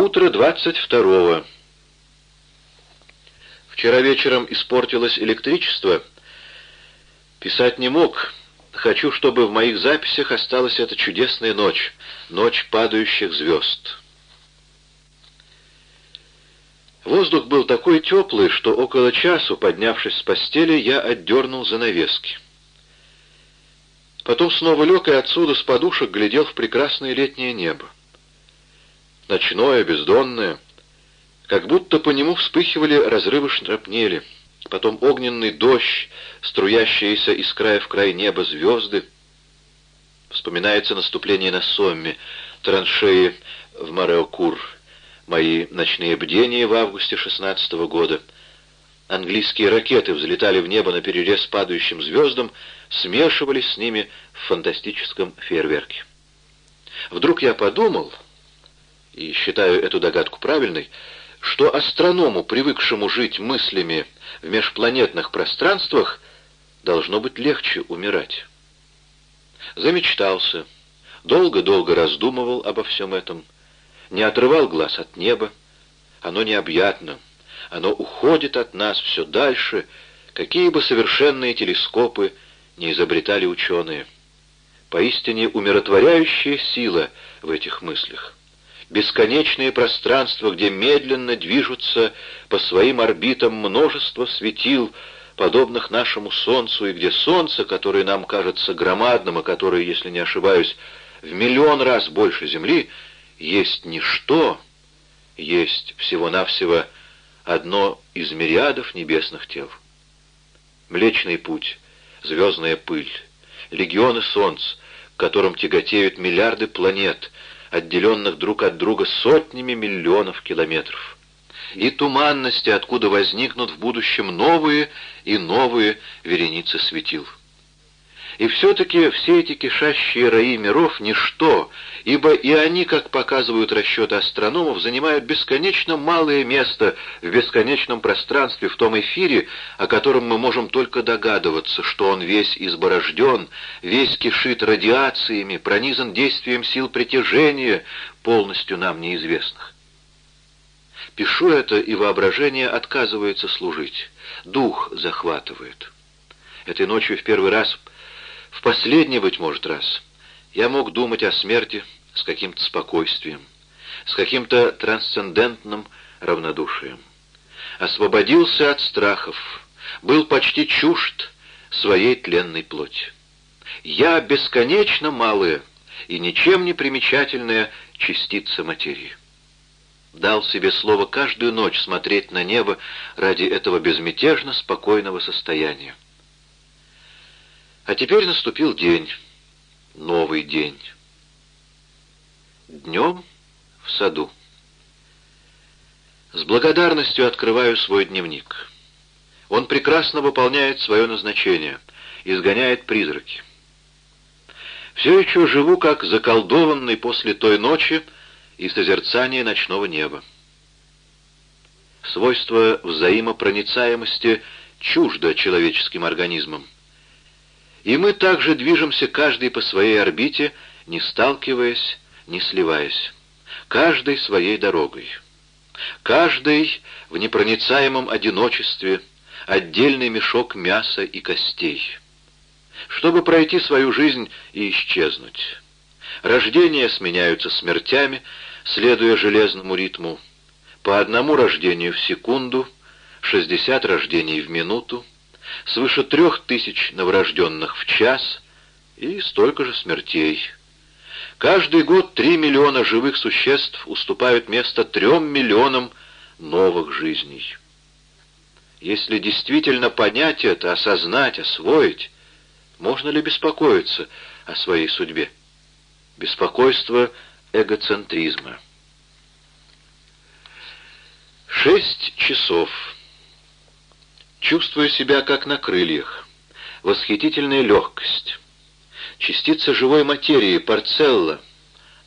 Утро двадцать второго. Вчера вечером испортилось электричество. Писать не мог. Хочу, чтобы в моих записях осталась эта чудесная ночь, ночь падающих звезд. Воздух был такой теплый, что около часу, поднявшись с постели, я отдернул занавески. Потом снова лег и отсюда с подушек глядел в прекрасное летнее небо. Ночное, бездонное, как будто по нему вспыхивали разрывы шрапнели, потом огненный дождь, струящиеся из края в край неба звезды. Вспоминается наступление на Сомме, траншеи в Мареокур, мои ночные бдения в августе шестнадцатого года. Английские ракеты взлетали в небо на перерез падающим звездам, смешивались с ними в фантастическом фейерверке. Вдруг я подумал, и считаю эту догадку правильной, что астроному, привыкшему жить мыслями в межпланетных пространствах, должно быть легче умирать. Замечтался, долго-долго раздумывал обо всем этом, не отрывал глаз от неба. Оно необъятно, оно уходит от нас все дальше, какие бы совершенные телескопы не изобретали ученые. Поистине умиротворяющая сила в этих мыслях бесконечные пространства, где медленно движутся по своим орбитам множество светил, подобных нашему Солнцу, и где Солнце, которое нам кажется громадным, и которое, если не ошибаюсь, в миллион раз больше Земли, есть ничто, есть всего-навсего одно из мириадов небесных тел. Млечный путь, звездная пыль, легионы солнц, к которым тяготеют миллиарды планет — отделенных друг от друга сотнями миллионов километров, и туманности, откуда возникнут в будущем новые и новые вереницы светил. И все-таки все эти кишащие раи миров — ничто, ибо и они, как показывают расчеты астрономов, занимают бесконечно малое место в бесконечном пространстве, в том эфире, о котором мы можем только догадываться, что он весь изборожден, весь кишит радиациями, пронизан действием сил притяжения, полностью нам неизвестных. Пишу это, и воображение отказывается служить. Дух захватывает. Этой ночью в первый раз в последний, быть может, раз я мог думать о смерти с каким-то спокойствием, с каким-то трансцендентным равнодушием. Освободился от страхов, был почти чужд своей тленной плоти. Я бесконечно малая и ничем не примечательная частица материи. Дал себе слово каждую ночь смотреть на небо ради этого безмятежно спокойного состояния. А теперь наступил день, новый день. Днем в саду. С благодарностью открываю свой дневник. Он прекрасно выполняет свое назначение, изгоняет призраки. Все еще живу, как заколдованный после той ночи и созерцания ночного неба. Свойство взаимопроницаемости чуждо человеческим организмам. И мы также движемся каждый по своей орбите, не сталкиваясь, не сливаясь. Каждый своей дорогой. Каждый в непроницаемом одиночестве, отдельный мешок мяса и костей. Чтобы пройти свою жизнь и исчезнуть. Рождения сменяются смертями, следуя железному ритму. По одному рождению в секунду, 60 рождений в минуту, свыше трех тысяч новорожденных в час и столько же смертей. Каждый год три миллиона живых существ уступают место трем миллионам новых жизней. Если действительно понять это, осознать, освоить, можно ли беспокоиться о своей судьбе? Беспокойство эгоцентризма. Шесть часов. Чувствую себя как на крыльях. Восхитительная легкость. Частица живой материи, парцелла,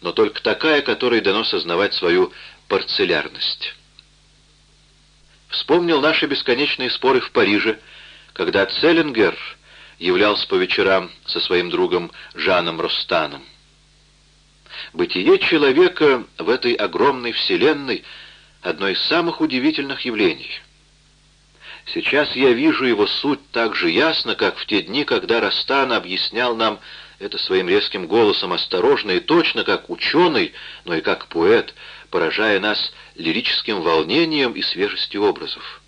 но только такая, которой дано сознавать свою парцелярность. Вспомнил наши бесконечные споры в Париже, когда Целлингер являлся по вечерам со своим другом Жаном Ростаном. Бытие человека в этой огромной вселенной — одно из самых удивительных явлений. Сейчас я вижу его суть так же ясно, как в те дни, когда Растан объяснял нам это своим резким голосом осторожно и точно, как ученый, но и как поэт, поражая нас лирическим волнением и свежестью образов.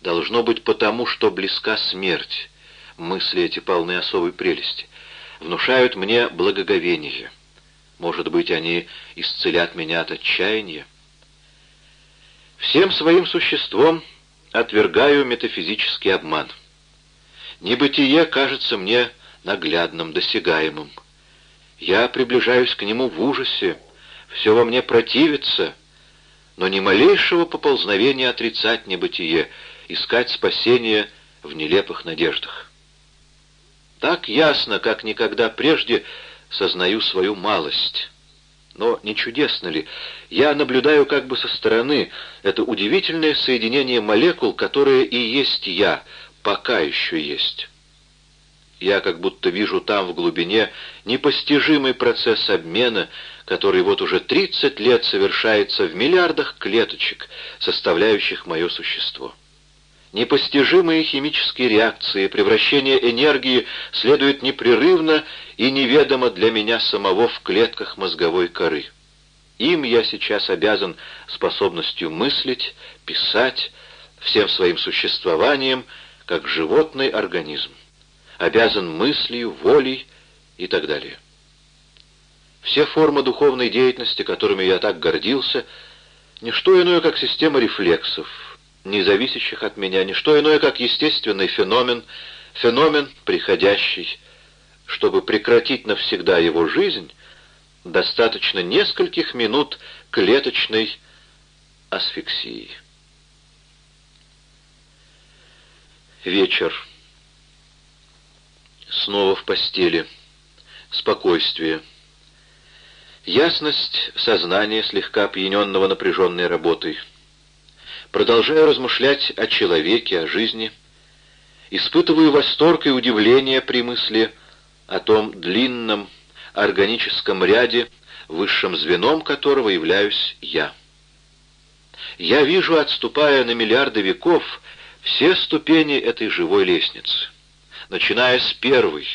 Должно быть потому, что близка смерть, мысли эти полны особой прелести, внушают мне благоговение. Может быть, они исцелят меня от отчаяния. Всем своим существом отвергаю метафизический обман. Небытие кажется мне наглядным, досягаемым. Я приближаюсь к нему в ужасе, все во мне противится, но ни малейшего поползновения отрицать небытие, искать спасение в нелепых надеждах. Так ясно, как никогда прежде, сознаю свою малость. Но не чудесно ли? Я наблюдаю как бы со стороны это удивительное соединение молекул, которое и есть я, пока еще есть. Я как будто вижу там в глубине непостижимый процесс обмена, который вот уже 30 лет совершается в миллиардах клеточек, составляющих мое существо. Непостижимые химические реакции, превращение энергии следуют непрерывно и неведомо для меня самого в клетках мозговой коры. Им я сейчас обязан способностью мыслить, писать, всем своим существованием, как животный организм. Обязан мыслью, волей и так далее. Все формы духовной деятельности, которыми я так гордился, не что иное, как система рефлексов, не зависящих от меня, не что иное, как естественный феномен, феномен приходящий, чтобы прекратить навсегда его жизнь, достаточно нескольких минут клеточной асфиксии. Вечер. Снова в постели. Спокойствие. Ясность сознания, слегка опьяненного напряженной работой. Продолжаю размышлять о человеке, о жизни. Испытываю восторг и удивление при мысли о том длинном органическом ряде, высшим звеном которого являюсь я. Я вижу, отступая на миллиарды веков, все ступени этой живой лестницы, начиная с первой,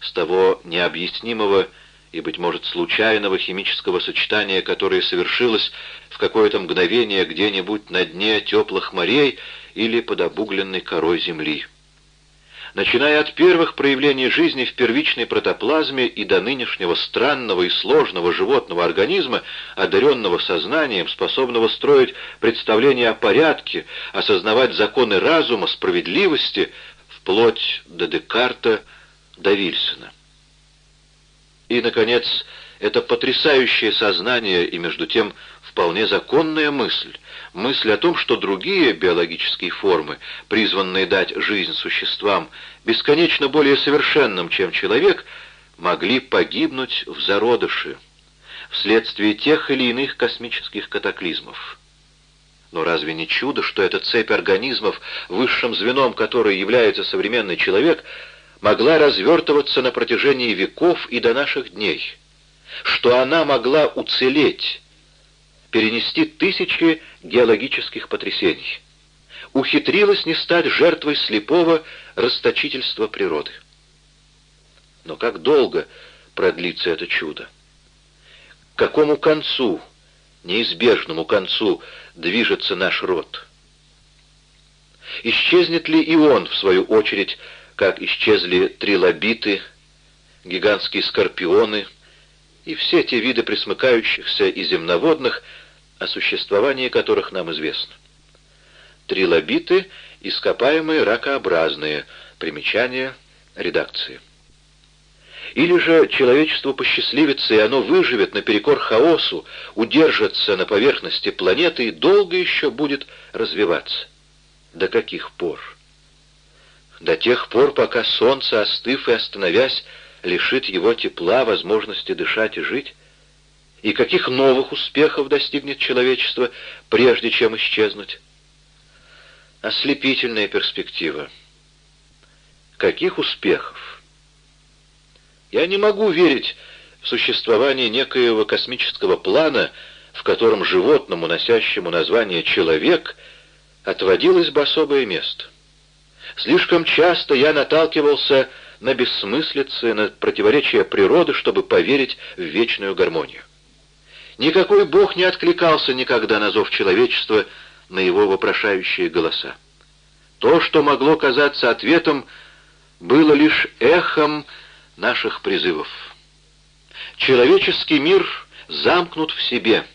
с того необъяснимого и, быть может, случайного химического сочетания, которое совершилось в какое-то мгновение где-нибудь на дне теплых морей или под обугленной корой земли начиная от первых проявлений жизни в первичной протоплазме и до нынешнего странного и сложного животного организма, одаренного сознанием, способного строить представления о порядке, осознавать законы разума, справедливости, вплоть до Декарта, до Вильсона. И, наконец, это потрясающее сознание и, между тем, вполне законная мысль, мысль о том, что другие биологические формы, призванные дать жизнь существам, бесконечно более совершенным, чем человек, могли погибнуть в зародыше, вследствие тех или иных космических катаклизмов. Но разве не чудо, что эта цепь организмов, высшим звеном которой является современный человек, могла развертываться на протяжении веков и до наших дней? Что она могла уцелеть, перенести тысячи геологических потрясений. Ухитрилась не стать жертвой слепого расточительства природы. Но как долго продлится это чудо? К какому концу, неизбежному концу, движется наш род? Исчезнет ли и он, в свою очередь, как исчезли трилобиты, гигантские скорпионы и все те виды присмыкающихся и земноводных, о существовании которых нам известно. Трилобиты — ископаемые ракообразные, примечания редакции. Или же человечеству посчастливится, и оно выживет наперекор хаосу, удержится на поверхности планеты и долго еще будет развиваться. До каких пор? До тех пор, пока солнце, остыв и остановясь, лишит его тепла, возможности дышать и жить? И каких новых успехов достигнет человечество, прежде чем исчезнуть? Ослепительная перспектива. Каких успехов? Я не могу верить в существование некоего космического плана, в котором животному, носящему название «человек», отводилось бы особое место. Слишком часто я наталкивался на бессмыслицы, на противоречия природы, чтобы поверить в вечную гармонию. Никакой Бог не откликался никогда на зов человечества, на его вопрошающие голоса. То, что могло казаться ответом, было лишь эхом наших призывов. Человеческий мир замкнут в себе,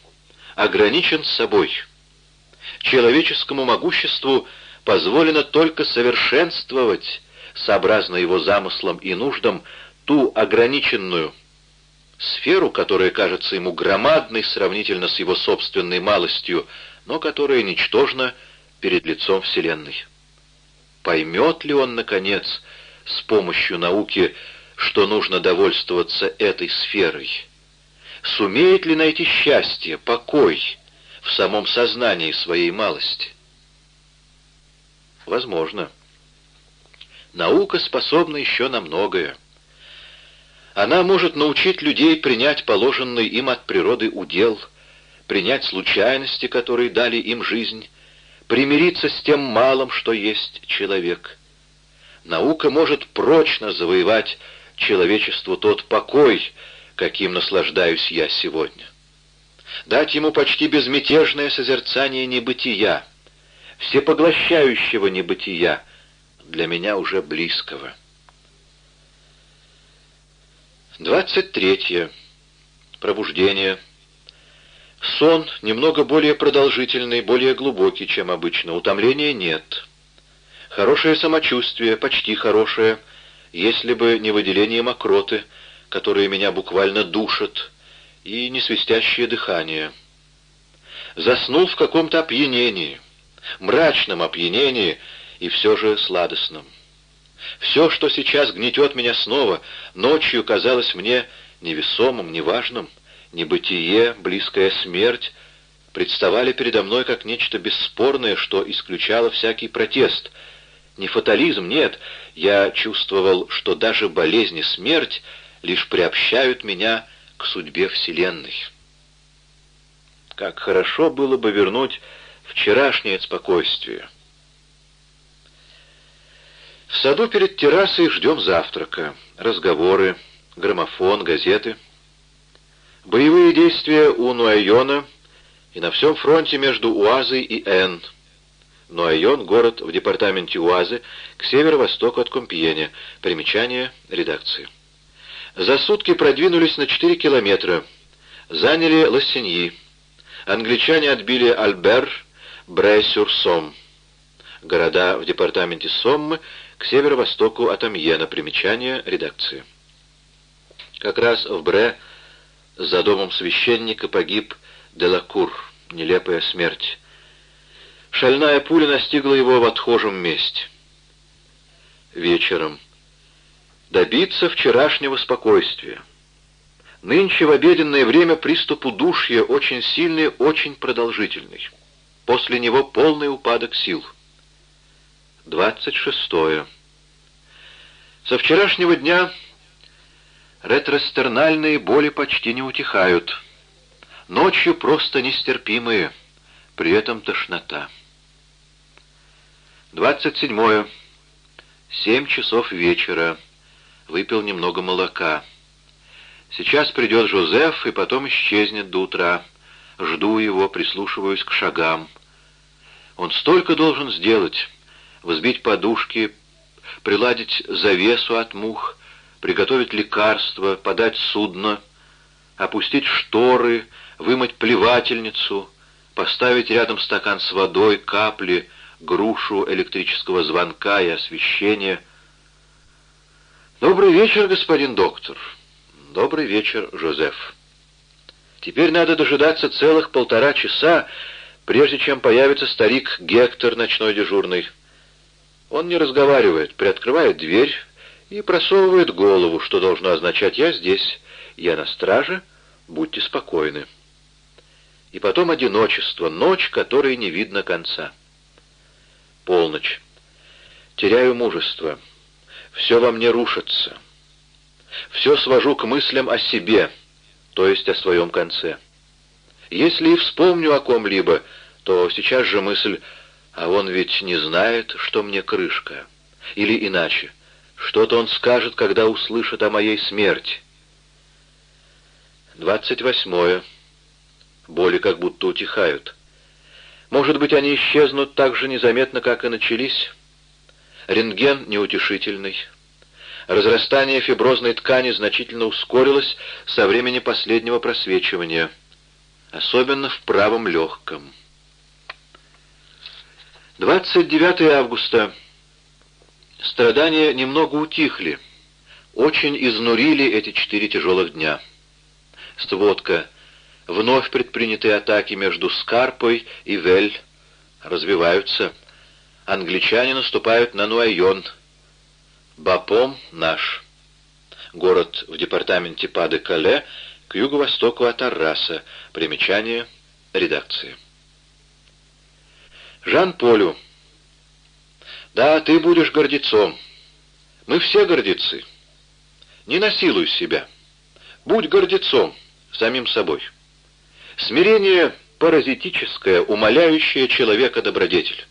ограничен собой. Человеческому могуществу позволено только совершенствовать, сообразно его замыслам и нуждам, ту ограниченную сферу, которая кажется ему громадной сравнительно с его собственной малостью, но которая ничтожна перед лицом Вселенной. Поймет ли он, наконец, с помощью науки, что нужно довольствоваться этой сферой? Сумеет ли найти счастье, покой в самом сознании своей малости? Возможно. Наука способна еще на многое. Она может научить людей принять положенный им от природы удел, принять случайности, которые дали им жизнь, примириться с тем малым, что есть человек. Наука может прочно завоевать человечеству тот покой, каким наслаждаюсь я сегодня. Дать ему почти безмятежное созерцание небытия, всепоглощающего небытия, для меня уже близкого. 23. Пробуждение. Сон немного более продолжительный, более глубокий, чем обычно. Утомления нет. Хорошее самочувствие, почти хорошее, если бы не выделение мокроты, которые меня буквально душат, и не свистящее дыхание. Заснул в каком-то опьянении, мрачном опьянении и все же сладостном. Все, что сейчас гнетет меня снова, ночью казалось мне невесомым, неважным. Небытие, близкая смерть представали передо мной как нечто бесспорное, что исключало всякий протест. Не фатализм, нет. Я чувствовал, что даже болезнь и смерть лишь приобщают меня к судьбе Вселенной. Как хорошо было бы вернуть вчерашнее спокойствие. Саду перед террасой ждем завтрака, разговоры, граммофон, газеты. Боевые действия у Нуайона и на всем фронте между Уазой и Н. Нуайон — город в департаменте Уазы, к северо-востоку от Компьеня. Примечание редакции. За сутки продвинулись на 4 километра. Заняли Лассиньи. Англичане отбили Альбер, Бре-Сюр-Сом. Города в департаменте Соммы к северо-востоку от Амьена. Примечание редакции. Как раз в Бре за домом священника погиб Делакур. Нелепая смерть. Шальная пуля настигла его в отхожем месте. Вечером. Добиться вчерашнего спокойствия. Нынче в обеденное время приступ удушья очень сильный, очень продолжительный. После него полный упадок сил. 26. Со вчерашнего дня ретростернальные боли почти не утихают. Ночью просто нестерпимые, при этом тошнота. 27. Семь часов вечера. Выпил немного молока. Сейчас придет Жозеф и потом исчезнет до утра. Жду его, прислушиваюсь к шагам. Он столько должен сделать взбить подушки, приладить завесу от мух, приготовить лекарства, подать судно, опустить шторы, вымыть плевательницу, поставить рядом стакан с водой, капли, грушу электрического звонка и освещения. «Добрый вечер, господин доктор!» «Добрый вечер, Жозеф!» «Теперь надо дожидаться целых полтора часа, прежде чем появится старик Гектор, ночной дежурный». Он не разговаривает, приоткрывает дверь и просовывает голову, что должно означать «я здесь, я на страже, будьте спокойны». И потом одиночество, ночь, которой не видно конца. Полночь. Теряю мужество. Все во мне рушится. Все свожу к мыслям о себе — то есть о своем конце. Если и вспомню о ком-либо, то сейчас же мысль, а он ведь не знает, что мне крышка. Или иначе, что-то он скажет, когда услышит о моей смерти. Двадцать восьмое. Боли как будто утихают. Может быть, они исчезнут так же незаметно, как и начались. Рентген неутешительный. Разрастание фиброзной ткани значительно ускорилось со времени последнего просвечивания, особенно в правом легком. 29 августа. Страдания немного утихли. Очень изнурили эти четыре тяжелых дня. Сводка. Вновь предпринятые атаки между Скарпой и Вель развиваются. Англичане наступают на Нуайон. Бапом наш. Город в департаменте Паде-Кале к юго-востоку от Арраса. Примечание редакции. Жан-Полю. Да, ты будешь гордецом. Мы все гордецы. Не насилуй себя. Будь гордецом самим собой. Смирение паразитическое, умоляющее человека добродетель.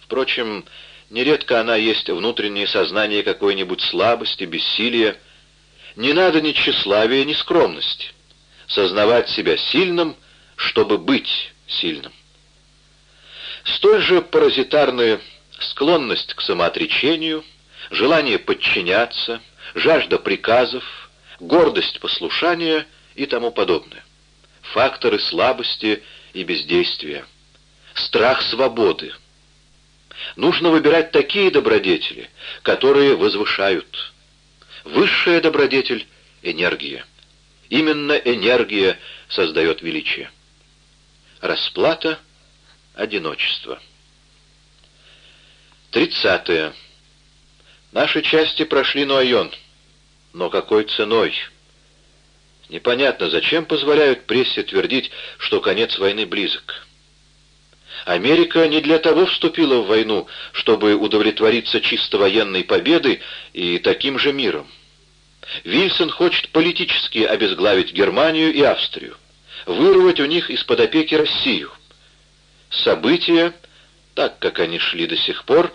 Впрочем, нередко она есть внутреннее сознание какой-нибудь слабости, бессилия. Не надо ни тщеславия, ни скромности. Сознавать себя сильным, чтобы быть сильным. Столь же паразитарная склонность к самоотречению, желание подчиняться, жажда приказов, гордость послушания и тому подобное факторы слабости и бездействия, страх свободы. Нужно выбирать такие добродетели, которые возвышают. Высшая добродетель — энергия. Именно энергия создает величие. Расплата — одиночество. Тридцатое. Наши части прошли Нуайон. Но какой ценой? Непонятно, зачем позволяют прессе твердить, что конец войны близок. Америка не для того вступила в войну, чтобы удовлетвориться чисто военной победой и таким же миром. Вильсон хочет политически обезглавить Германию и Австрию, вырвать у них из-под опеки Россию. События, так как они шли до сих пор,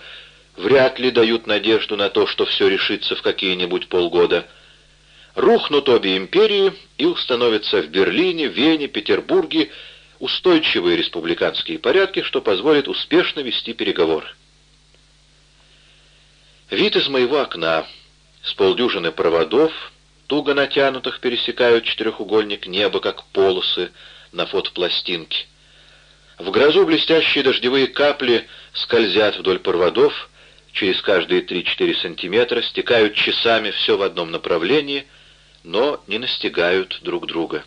вряд ли дают надежду на то, что все решится в какие-нибудь полгода – Рухнут обе империи и установятся в Берлине, Вене, Петербурге устойчивые республиканские порядки, что позволит успешно вести переговоры. Вид из моего окна. С полдюжины проводов, туго натянутых, пересекают четырехугольник неба, как полосы на фотопластинке. В грозу блестящие дождевые капли скользят вдоль проводов, через каждые 3-4 сантиметра, стекают часами все в одном направлении — но не настигают друг друга.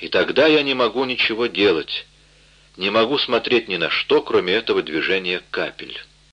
И тогда я не могу ничего делать, не могу смотреть ни на что, кроме этого движения капель.